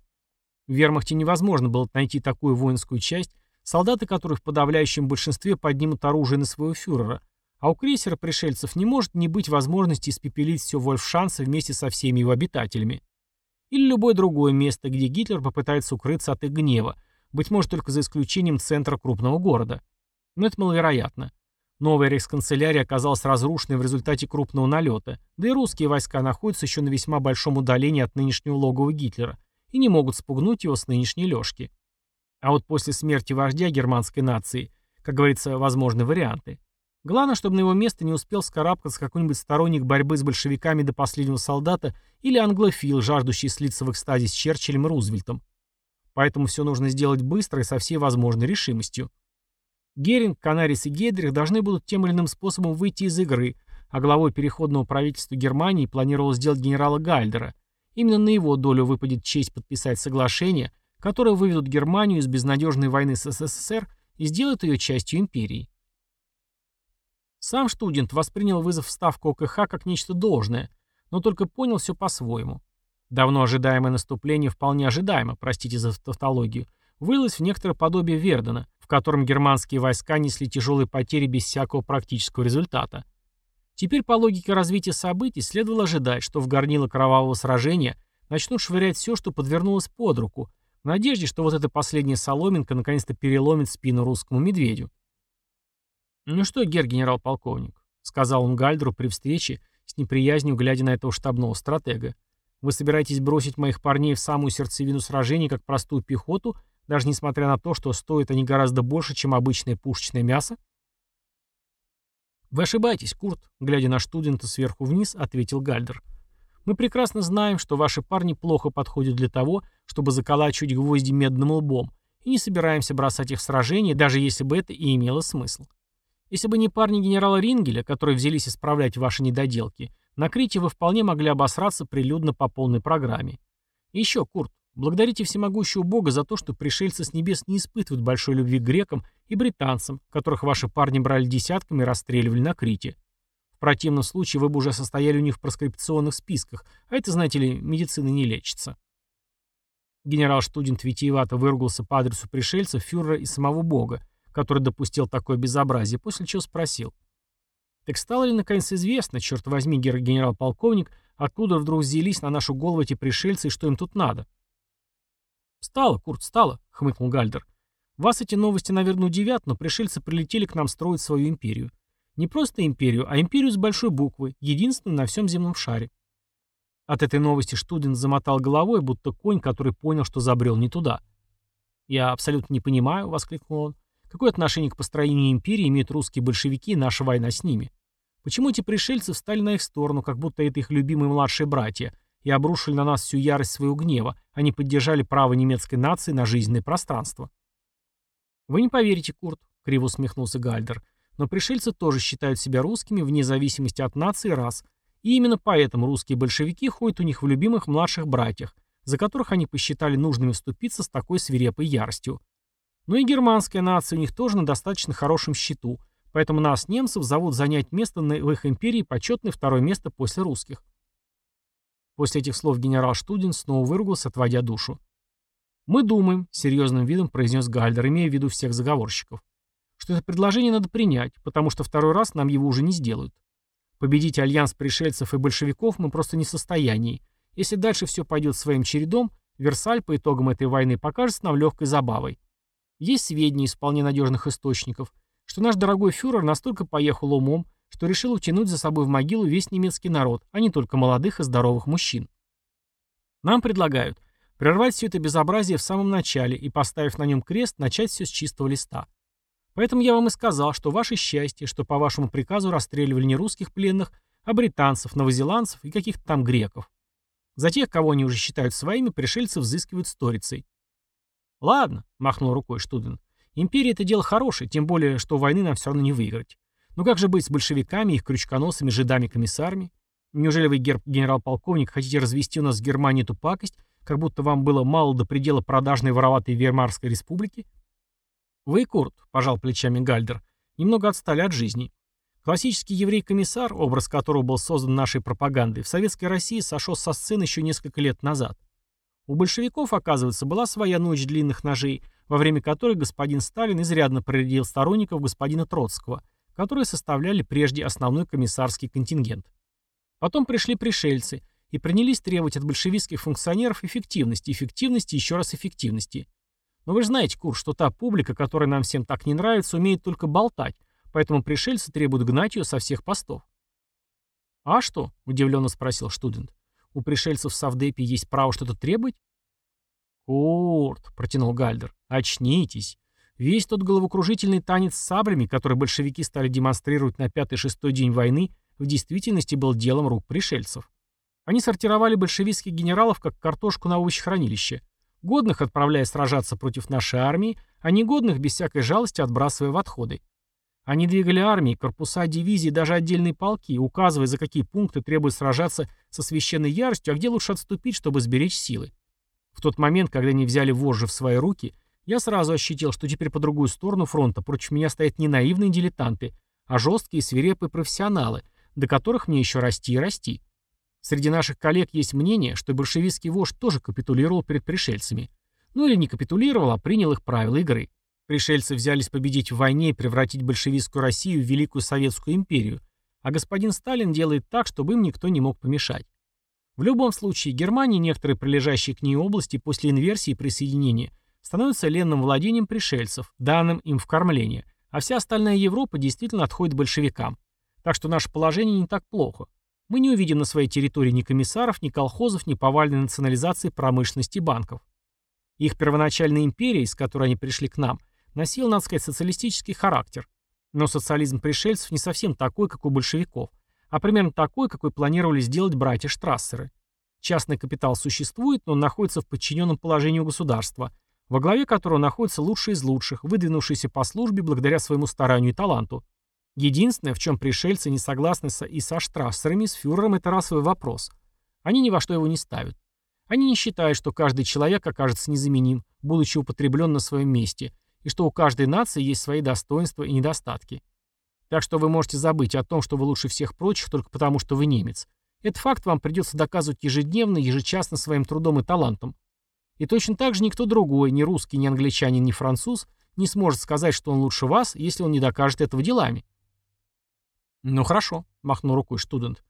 В вермахте невозможно было найти такую воинскую часть, солдаты которых в подавляющем большинстве поднимут оружие на своего фюрера, а у крейсера пришельцев не может не быть возможности испепелить все Вольфшанса вместе со всеми его обитателями. Или любое другое место, где Гитлер попытается укрыться от их гнева, быть может только за исключением центра крупного города. Но это маловероятно. Новая рейхсканцелярия оказалась разрушенной в результате крупного налета, да и русские войска находятся еще на весьма большом удалении от нынешнего логова Гитлера и не могут спугнуть его с нынешней лёжки. А вот после смерти вождя германской нации, как говорится, возможны варианты. Главное, чтобы на его место не успел скарабкаться какой-нибудь сторонник борьбы с большевиками до последнего солдата или англофил, жаждущий слиться в экстазе с Черчиллем и Рузвельтом. Поэтому все нужно сделать быстро и со всей возможной решимостью. Геринг, Канарис и Гейдрих должны будут тем или иным способом выйти из игры, а главой переходного правительства Германии планировал сделать генерала Гальдера. Именно на его долю выпадет честь подписать соглашение, которое выведут Германию из безнадежной войны с СССР и сделает ее частью империи. Сам студент воспринял вызов в Ставку ОКХ как нечто должное, но только понял все по-своему. Давно ожидаемое наступление вполне ожидаемо, простите за тавтологию, вылилось в некоторое подобие Вердена, котором германские войска несли тяжелые потери без всякого практического результата. Теперь по логике развития событий следовало ожидать, что в горнило кровавого сражения начнут швырять все, что подвернулось под руку, в надежде, что вот эта последняя соломинка наконец-то переломит спину русскому медведю. «Ну что, гер-генерал-полковник», — сказал он Гальдеру при встрече, с неприязнью глядя на этого штабного стратега, «вы собираетесь бросить моих парней в самую сердцевину сражений, как простую пехоту, даже несмотря на то, что стоят они гораздо больше, чем обычное пушечное мясо? «Вы ошибаетесь, Курт», — глядя на студента сверху вниз, ответил Гальдер. «Мы прекрасно знаем, что ваши парни плохо подходят для того, чтобы заколачивать гвозди медным лбом, и не собираемся бросать их в сражение, даже если бы это и имело смысл. Если бы не парни генерала Рингеля, которые взялись исправлять ваши недоделки, на Крите вы вполне могли обосраться прилюдно по полной программе. И еще, Курт, Благодарите всемогущего Бога за то, что пришельцы с небес не испытывают большой любви к грекам и британцам, которых ваши парни брали десятками и расстреливали на Крите. В противном случае вы бы уже состояли у них в проскрипционных списках, а это, знаете ли, медицина не лечится. Генерал Штудент витиевато выругался по адресу пришельцев, фюрера и самого Бога, который допустил такое безобразие, после чего спросил. Так стало ли наконец известно, черт возьми, генерал-полковник, откуда вдруг взялись на нашу голову эти пришельцы и что им тут надо? «Стало, Курт, стало», — хмыкнул Гальдер. «Вас эти новости, наверное, удивят, но пришельцы прилетели к нам строить свою империю. Не просто империю, а империю с большой буквы, единственную на всем земном шаре». От этой новости Штудин замотал головой, будто конь, который понял, что забрел не туда. «Я абсолютно не понимаю», — воскликнул он. «Какое отношение к построению империи имеют русские большевики и наша война с ними? Почему эти пришельцы встали на их сторону, как будто это их любимые младшие братья, и обрушили на нас всю ярость своего гнева, они поддержали право немецкой нации на жизненное пространство. «Вы не поверите, Курт», — криво усмехнулся Гальдер, «но пришельцы тоже считают себя русскими вне зависимости от нации и рас, и именно поэтому русские большевики ходят у них в любимых младших братьях, за которых они посчитали нужными вступиться с такой свирепой яростью. Но и германская нация у них тоже на достаточно хорошем счету, поэтому нас, немцев, зовут занять место в их империи почетное второе место после русских. После этих слов генерал Штудин снова выругался, отводя душу. «Мы думаем», — серьезным видом произнес Гальдер, имея в виду всех заговорщиков, что это предложение надо принять, потому что второй раз нам его уже не сделают. Победить альянс пришельцев и большевиков мы просто не в состоянии. Если дальше все пойдет своим чередом, Версаль по итогам этой войны покажется нам легкой забавой. Есть сведения из вполне надежных источников, что наш дорогой фюрер настолько поехал умом, что решил утянуть за собой в могилу весь немецкий народ, а не только молодых и здоровых мужчин. Нам предлагают прервать все это безобразие в самом начале и, поставив на нем крест, начать все с чистого листа. Поэтому я вам и сказал, что ваше счастье, что по вашему приказу расстреливали не русских пленных, а британцев, новозеландцев и каких-то там греков. За тех, кого они уже считают своими, пришельцы взыскивают сторицей. «Ладно», — махнул рукой Штуден, — «империя — это дело хорошее, тем более, что войны нам все равно не выиграть. Но как же быть с большевиками, их крючконосами, жидами-комиссарами? Неужели вы, генерал-полковник, хотите развести у нас в Германии эту пакость, как будто вам было мало до предела продажной вороватой Веймарской республики? Вы, Курт, пожал плечами Гальдер, немного отстали от жизни. Классический еврей-комиссар, образ которого был создан нашей пропагандой, в Советской России сошел со сцены еще несколько лет назад. У большевиков, оказывается, была своя ночь длинных ножей, во время которой господин Сталин изрядно проредил сторонников господина Троцкого, которые составляли прежде основной комиссарский контингент. Потом пришли пришельцы и принялись требовать от большевистских функционеров эффективности, эффективности, еще раз эффективности. Но вы же знаете, Кур, что та публика, которая нам всем так не нравится, умеет только болтать, поэтому пришельцы требуют гнать ее со всех постов. «А что?» – удивленно спросил студент. «У пришельцев в Савдепе есть право что-то требовать?» «Курт», — протянул Гальдер, — «очнитесь. Весь тот головокружительный танец с саблями, который большевики стали демонстрировать на пятый-шестой день войны, в действительности был делом рук пришельцев. Они сортировали большевистских генералов как картошку на овощехранилище, годных отправляя сражаться против нашей армии, а негодных без всякой жалости отбрасывая в отходы. Они двигали армии, корпуса, дивизии, даже отдельные полки, указывая, за какие пункты требует сражаться со священной яростью, а где лучше отступить, чтобы сберечь силы. В тот момент, когда они взяли вожжи в свои руки, я сразу ощутил, что теперь по другую сторону фронта против меня стоят не наивные дилетанты, а жесткие свирепые профессионалы, до которых мне еще расти и расти. Среди наших коллег есть мнение, что большевистский вождь тоже капитулировал перед пришельцами. Ну или не капитулировал, а принял их правила игры. Пришельцы взялись победить в войне и превратить большевистскую Россию в Великую Советскую империю, а господин Сталин делает так, чтобы им никто не мог помешать. В любом случае, Германия некоторые прилежащие к ней области после инверсии и присоединения становятся ленным владением пришельцев, данным им в кормление, а вся остальная Европа действительно отходит большевикам. Так что наше положение не так плохо. Мы не увидим на своей территории ни комиссаров, ни колхозов, ни повальной национализации промышленности банков. Их первоначальная империя, из которой они пришли к нам, носила, надо сказать, социалистический характер. Но социализм пришельцев не совсем такой, как у большевиков, а примерно такой, какой планировали сделать братья Штрассеры. Частный капитал существует, но он находится в подчиненном положении у государства, во главе которого находится лучший из лучших, выдвинувшийся по службе благодаря своему старанию и таланту. Единственное, в чем пришельцы не согласны со, и со Штрассерами, с фюрером, это расовый вопрос. Они ни во что его не ставят. Они не считают, что каждый человек окажется незаменим, будучи употреблен на своем месте, и что у каждой нации есть свои достоинства и недостатки. Так что вы можете забыть о том, что вы лучше всех прочих только потому, что вы немец. Этот факт вам придется доказывать ежедневно, ежечасно своим трудом и талантом. И точно так же никто другой, ни русский, ни англичанин, ни француз, не сможет сказать, что он лучше вас, если он не докажет этого делами. «Ну хорошо», — махнул рукой студент.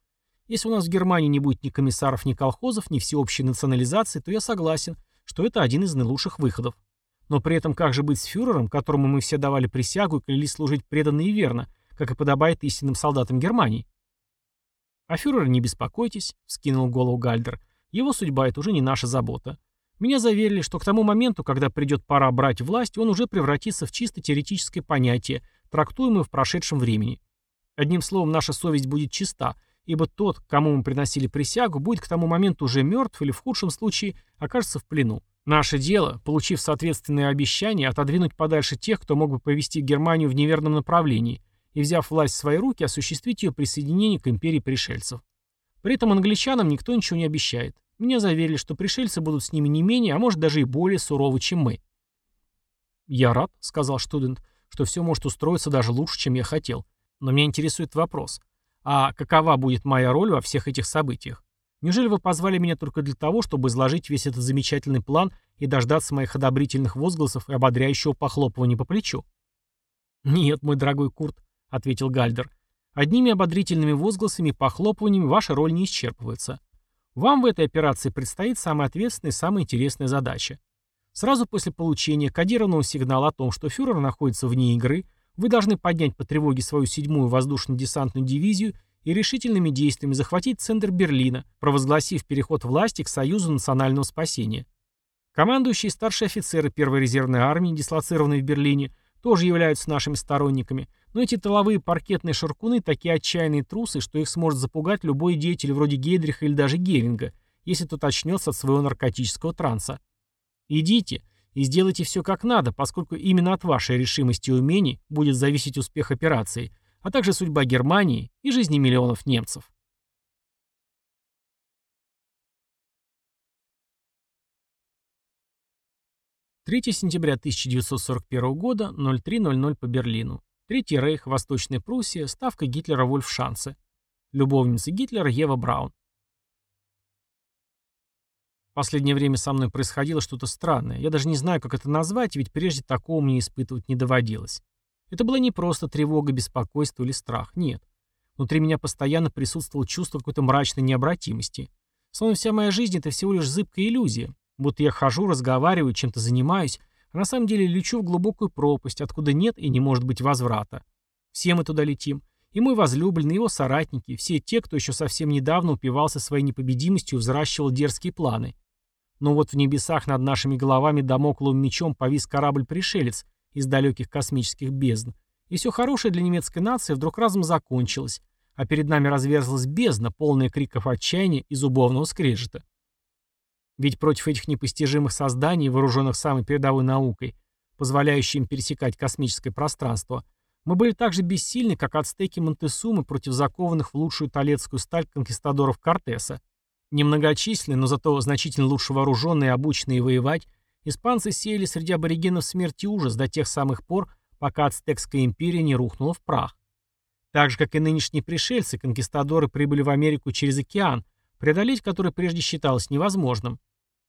«Если у нас в Германии не будет ни комиссаров, ни колхозов, ни всеобщей национализации, то я согласен, что это один из наилучших выходов. Но при этом как же быть с фюрером, которому мы все давали присягу и клялись служить преданно и верно, как и подобает истинным солдатам Германии?» «О фюрере не беспокойтесь», — вскинул голову Гальдер. «Его судьба — это уже не наша забота. Меня заверили, что к тому моменту, когда придет пора брать власть, он уже превратится в чисто теоретическое понятие, трактуемое в прошедшем времени. Одним словом, наша совесть будет чиста, ибо тот, кому мы приносили присягу, будет к тому моменту уже мертв или в худшем случае окажется в плену. Наше дело, получив соответственные обещания, отодвинуть подальше тех, кто мог бы повести Германию в неверном направлении, и, взяв власть в свои руки, осуществить ее присоединение к империи пришельцев. При этом англичанам никто ничего не обещает. Меня заверили, что пришельцы будут с ними не менее, а может даже и более суровы, чем мы. «Я рад», — сказал студент, — «что все может устроиться даже лучше, чем я хотел. Но меня интересует вопрос. А какова будет моя роль во всех этих событиях? Неужели вы позвали меня только для того, чтобы изложить весь этот замечательный план и дождаться моих одобрительных возгласов и ободряющего похлопывания по плечу? Нет, мой дорогой Курт, ответил Гальдер. Одними ободрительными возгласами и похлопываниями ваша роль не исчерпывается. Вам в этой операции предстоит самая ответственная и самая интересная задача. Сразу после получения кодированного сигнала о том, что фюрер находится вне игры, вы должны поднять по тревоге свою седьмую воздушно-десантную дивизию и решительными действиями захватить центр Берлина, провозгласив переход власти к Союзу национального спасения. Командующие и старшие офицеры первой резервной армии, дислоцированные в Берлине, тоже являются нашими сторонниками, но эти тыловые паркетные шаркуны такие отчаянные трусы, что их сможет запугать любой деятель вроде Гейдриха или даже Геринга, если тот очнется от своего наркотического транса. Идите и сделайте все как надо, поскольку именно от вашей решимости и умений будет зависеть успех операции, а также судьба Германии и жизни миллионов немцев. 3 сентября 1941 года, 03.00 по Берлину. Третий рейх, Восточная Пруссия, ставка Гитлера Вольфшанце. Любовница Гитлера Ева Браун. В последнее время со мной происходило что-то странное. Я даже не знаю, как это назвать, ведь прежде такого мне испытывать не доводилось. Это была не просто тревога, беспокойство или страх. Нет. Внутри меня постоянно присутствовало чувство какой-то мрачной необратимости. Словно вся моя жизнь — это всего лишь зыбкая иллюзия. Будто я хожу, разговариваю, чем-то занимаюсь, а на самом деле лечу в глубокую пропасть, откуда нет и не может быть возврата. Все мы туда летим. И мой возлюбленный, его соратники, все те, кто еще совсем недавно упивался своей непобедимостью и взращивал дерзкие планы. Но вот в небесах над нашими головами домокловым мечом повис корабль-пришелец из далеких космических бездн. И все хорошее для немецкой нации вдруг разом закончилось, а перед нами разверзлась бездна, полная криков отчаяния и зубовного скрежета. Ведь против этих непостижимых созданий, вооруженных самой передовой наукой, позволяющей им пересекать космическое пространство, мы были так же бессильны, как ацтеки Монтесумы против закованных в лучшую талецкую сталь конкистадоров Кортеса. Немногочисленные, но зато значительно лучше вооруженные и обученные воевать, испанцы сеяли среди аборигенов смерть и ужас до тех самых пор, пока ацтекская империя не рухнула в прах. Так же, как и нынешние пришельцы, конкистадоры прибыли в Америку через океан, преодолеть который прежде считалось невозможным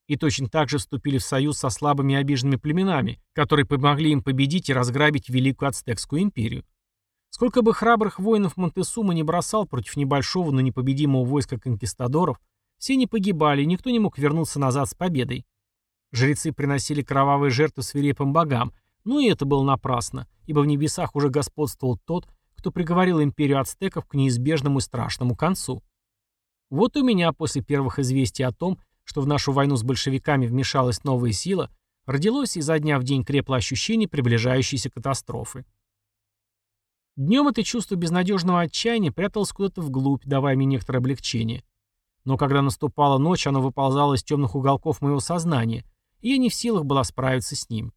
и точно так же вступили в союз со слабыми и обиженными племенами, которые помогли им победить и разграбить Великую Ацтекскую империю. Сколько бы храбрых воинов Монтесума не бросал против небольшого, но непобедимого войска конкистадоров, все не погибали, и никто не мог вернуться назад с победой. Жрецы приносили кровавые жертвы свирепым богам, но и это было напрасно, ибо в небесах уже господствовал тот, кто приговорил империю ацтеков к неизбежному и страшному концу. Вот у меня после первых известий о том, что в нашу войну с большевиками вмешалась новая сила, родилось изо дня в день крепло ощущение приближающейся катастрофы. Днем это чувство безнадежного отчаяния пряталось куда-то вглубь, давая мне некоторое облегчение. Но когда наступала ночь, оно выползало из темных уголков моего сознания, и я не в силах была справиться с ним.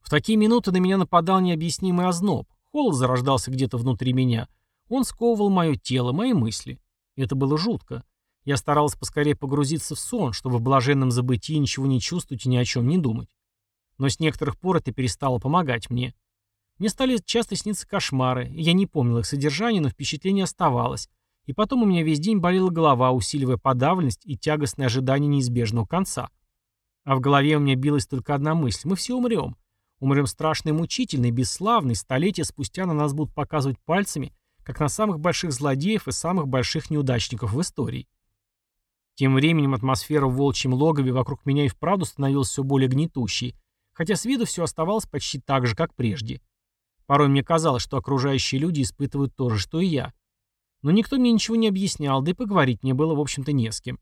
В такие минуты на меня нападал необъяснимый озноб. Холод зарождался где-то внутри меня. Он сковывал мое тело, мои мысли. Это было жутко. Я старался поскорее погрузиться в сон, чтобы в блаженном забытии ничего не чувствовать и ни о чем не думать. Но с некоторых пор это перестало помогать мне. Мне стали часто сниться кошмары, и я не помнил их содержание, но впечатление оставалось. И потом у меня весь день болела голова, усиливая подавленность и тягостное ожидание неизбежного конца. А в голове у меня билась только одна мысль. Мы все умрем. Умрем страшно и мучительно, и бесславно, и столетия спустя на нас будут показывать пальцами, как на самых больших злодеев и самых больших неудачников в истории. Тем временем атмосфера в волчьем логове вокруг меня и вправду становилась все более гнетущей, хотя с виду все оставалось почти так же, как прежде. Порой мне казалось, что окружающие люди испытывают то же, что и я. Но никто мне ничего не объяснял, да и поговорить мне было, в общем-то, не с кем.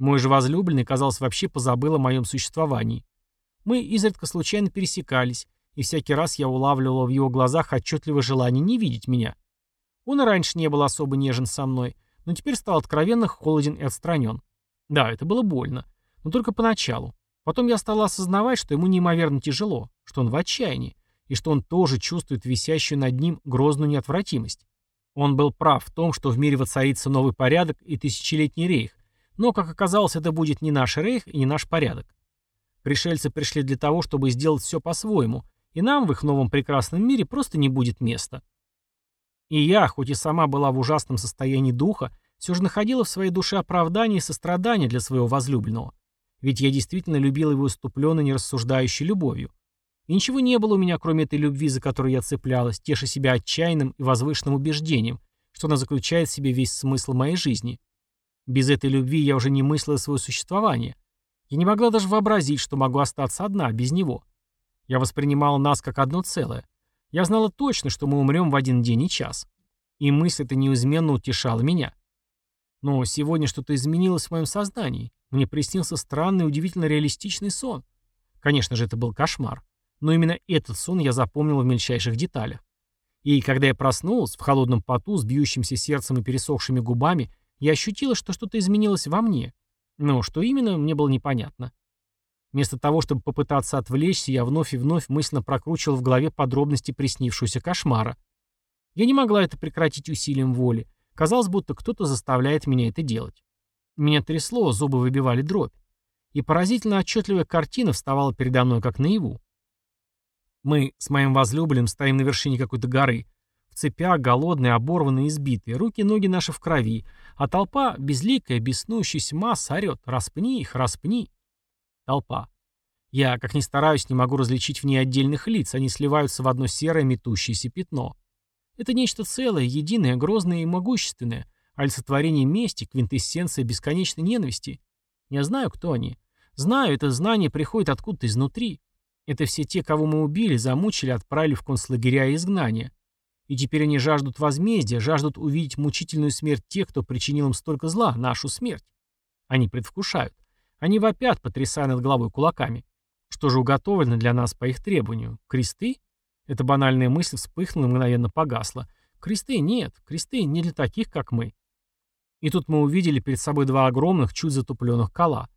Мой же возлюбленный, казалось, вообще позабыл о моем существовании. Мы изредка случайно пересекались, и всякий раз я улавливал в его глазах отчетливое желание не видеть меня. Он и раньше не был особо нежен со мной, но теперь стал откровенно холоден и отстранен. Да, это было больно. Но только поначалу. Потом я стал осознавать, что ему неимоверно тяжело, что он в отчаянии, и что он тоже чувствует висящую над ним грозную неотвратимость. Он был прав в том, что в мире воцарится новый порядок и тысячелетний рейх, но, как оказалось, это будет не наш рейх и не наш порядок. Пришельцы пришли для того, чтобы сделать все по-своему, и нам в их новом прекрасном мире просто не будет места. И я, хоть и сама была в ужасном состоянии духа, все же находила в своей душе оправдание и сострадание для своего возлюбленного. Ведь я действительно любила его иступленной, нерассуждающей любовью. И ничего не было у меня, кроме этой любви, за которую я цеплялась, теша себя отчаянным и возвышенным убеждением, что она заключает в себе весь смысл моей жизни. Без этой любви я уже не мыслила свое существование. Я не могла даже вообразить, что могу остаться одна, без него. Я воспринимала нас как одно целое. Я знала точно, что мы умрем в один день и час. И мысль эта неизменно утешала меня. Но сегодня что-то изменилось в моем сознании. Мне приснился странный, удивительно реалистичный сон. Конечно же, это был кошмар. Но именно этот сон я запомнил в мельчайших деталях. И когда я проснулась, в холодном поту, с бьющимся сердцем и пересохшими губами, я ощутила, что что-то изменилось во мне. Но что именно, мне было непонятно. Вместо того, чтобы попытаться отвлечься, я вновь и вновь мысленно прокручивал в голове подробности приснившегося кошмара. Я не могла это прекратить усилием воли. Казалось, будто кто-то заставляет меня это делать. Меня трясло, зубы выбивали дробь. И поразительно отчетливая картина вставала передо мной, как наяву. Мы с моим возлюбленным стоим на вершине какой-то горы. В цепях, голодные, оборванные, избитые. Руки и ноги наши в крови. А толпа, безликая, беснующаяся масса, орет. «Распни их, распни!» Толпа. Я, как ни стараюсь, не могу различить в ней отдельных лиц. Они сливаются в одно серое метущееся пятно. Это нечто целое, единое, грозное и могущественное. Олицетворение мести, квинтэссенция бесконечной ненависти. Я знаю, кто они. Знаю, это знание приходит откуда-то изнутри. Это все те, кого мы убили, замучили, отправили в концлагеря и изгнания. И теперь они жаждут возмездия, жаждут увидеть мучительную смерть тех, кто причинил им столько зла, нашу смерть. Они предвкушают. Они вопят, потрясая над головой кулаками. Что же уготовлено для нас по их требованию? Кресты? Эта банальная мысль вспыхнула и мгновенно погасла. Кресты нет, кресты не для таких, как мы. И тут мы увидели перед собой два огромных, чуть затупленных кола.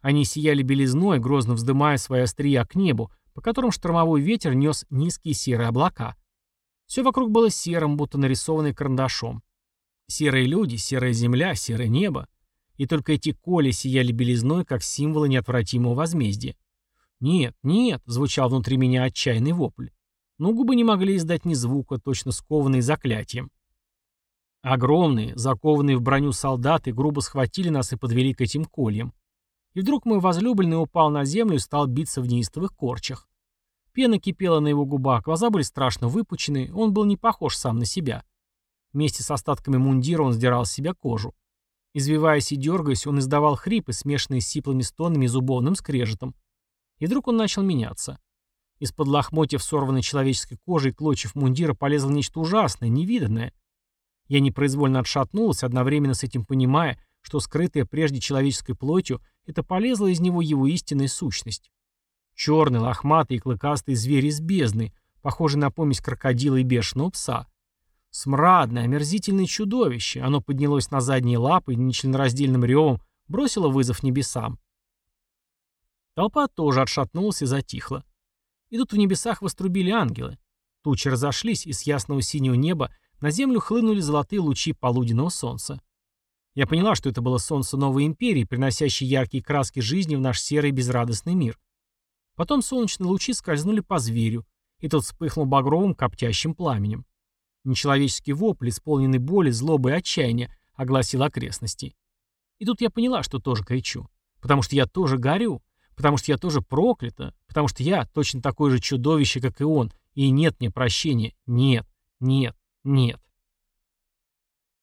Они сияли белизной, грозно вздымая свои острия к небу, по которым штормовой ветер нес низкие серые облака. Все вокруг было серым, будто нарисованное карандашом. Серые люди, серая земля, серое небо. И только эти коли сияли белизной, как символы неотвратимого возмездия. «Нет, нет!» — звучал внутри меня отчаянный вопль. Но губы не могли издать ни звука, точно скованные заклятием. Огромные, закованные в броню солдаты грубо схватили нас и подвели к этим кольям. И вдруг мой возлюбленный упал на землю и стал биться в неистовых корчах. Пена кипела на его губах, глаза были страшно выпучены, он был не похож сам на себя. Вместе с остатками мундира он сдирал с себя кожу. Извиваясь и дергаясь, он издавал хрипы, смешанные с сиплыми стонами и зубовным скрежетом. И вдруг он начал меняться. Из-под лохмотьев сорванной человеческой кожи и клочев мундира полезло нечто ужасное, невиданное. Я непроизвольно отшатнулся, одновременно с этим понимая, что скрытая прежде человеческой плотью, это полезла из него его истинная сущность. Черный, лохматый и клыкастый зверь из бездны, похожий на помесь крокодила и бешеного пса. Смрадное, омерзительное чудовище, оно поднялось на задние лапы и нечленораздельным ревом бросило вызов небесам. Толпа тоже отшатнулась и затихла. И тут в небесах вострубили ангелы. Тучи разошлись, и с ясного синего неба на землю хлынули золотые лучи полуденного солнца. Я поняла, что это было солнце новой империи, приносящее яркие краски жизни в наш серый безрадостный мир. Потом солнечные лучи скользнули по зверю, и тот вспыхнул багровым коптящим пламенем. Нечеловеческий вопль, исполненный боли, злобы и отчаяния, огласил окрестности. И тут я поняла, что тоже кричу. Потому что я тоже горю, потому что я тоже проклята, потому что я точно такое же чудовище, как и он, и нет мне прощения, нет, нет, нет.